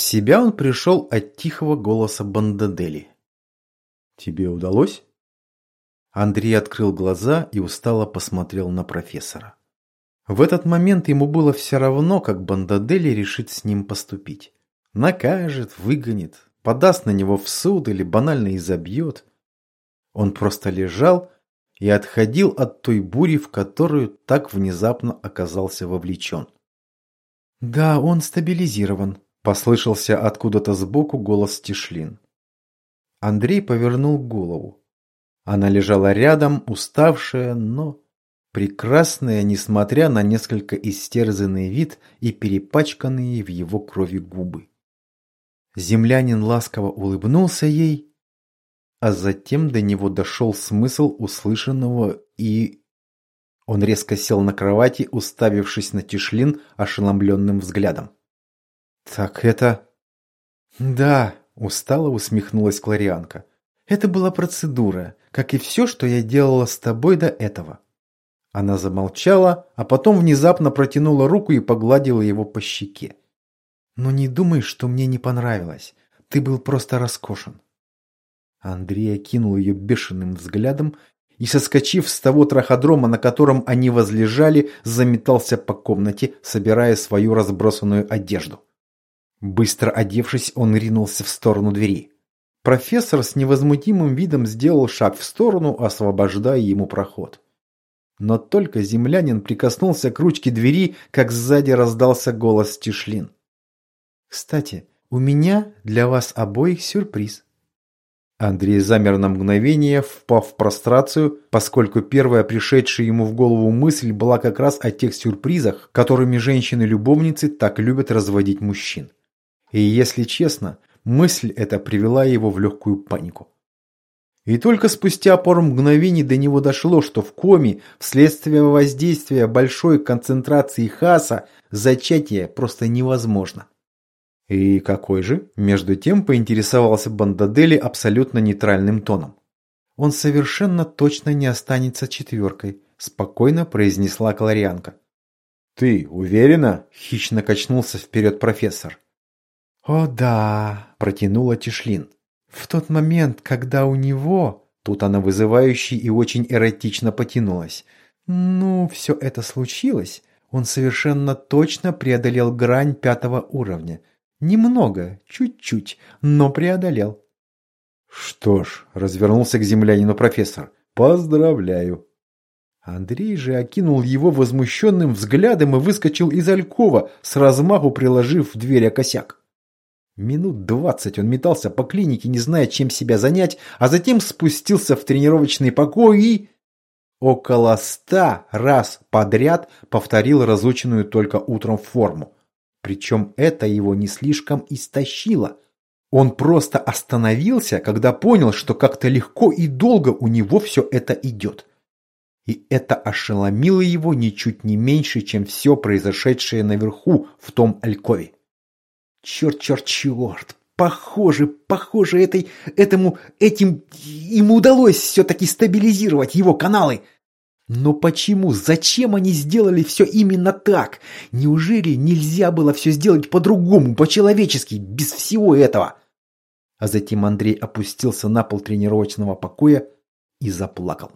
себя он пришел от тихого голоса Бандадели. «Тебе удалось?» Андрей открыл глаза и устало посмотрел на профессора. В этот момент ему было все равно, как Бандадели решит с ним поступить. Накажет, выгонит, подаст на него в суд или банально изобьет. Он просто лежал и отходил от той бури, в которую так внезапно оказался вовлечен. «Да, он стабилизирован», – послышался откуда-то сбоку голос Тишлин. Андрей повернул голову. Она лежала рядом, уставшая, но прекрасная, несмотря на несколько истерзанный вид и перепачканные в его крови губы. Землянин ласково улыбнулся ей, а затем до него дошел смысл услышанного и... Он резко сел на кровати, уставившись на Тишлин ошеломленным взглядом. «Так это...» «Да», — устало усмехнулась Кларианка. «Это была процедура, как и все, что я делала с тобой до этого». Она замолчала, а потом внезапно протянула руку и погладила его по щеке. «Но не думай, что мне не понравилось. Ты был просто роскошен». Андрей окинул ее бешеным взглядом и, соскочив с того траходрома, на котором они возлежали, заметался по комнате, собирая свою разбросанную одежду. Быстро одевшись, он ринулся в сторону двери. Профессор с невозмутимым видом сделал шаг в сторону, освобождая ему проход. Но только землянин прикоснулся к ручке двери, как сзади раздался голос Тишлин. «Кстати, у меня для вас обоих сюрприз». Андрей замер на мгновение, впав в прострацию, поскольку первая пришедшая ему в голову мысль была как раз о тех сюрпризах, которыми женщины-любовницы так любят разводить мужчин. И если честно, мысль эта привела его в легкую панику. И только спустя пару мгновений до него дошло, что в коме, вследствие воздействия большой концентрации хаса, зачатие просто невозможно. И какой же? Между тем поинтересовался Бандадели абсолютно нейтральным тоном. Он совершенно точно не останется четверкой, спокойно произнесла Кларианка. Ты уверена? Хищно качнулся вперед профессор. О да, протянула Тишлин. В тот момент, когда у него... Тут она вызывающе и очень эротично потянулась. Ну, все это случилось. Он совершенно точно преодолел грань пятого уровня. Немного, чуть-чуть, но преодолел. Что ж, развернулся к землянину профессор. Поздравляю. Андрей же окинул его возмущенным взглядом и выскочил из алькова, с размаху приложив в дверь о косяк. Минут двадцать он метался по клинике, не зная, чем себя занять, а затем спустился в тренировочный покой и... Около ста раз подряд повторил разученную только утром форму. Причем это его не слишком истощило. Он просто остановился, когда понял, что как-то легко и долго у него все это идет. И это ошеломило его ничуть не меньше, чем все произошедшее наверху в том Алькове. Черт, черт, черт. Похоже, похоже, этой, этому, этим ему удалось все-таки стабилизировать его каналы. Но почему, зачем они сделали все именно так? Неужели нельзя было все сделать по-другому, по-человечески, без всего этого? А затем Андрей опустился на пол тренировочного покоя и заплакал.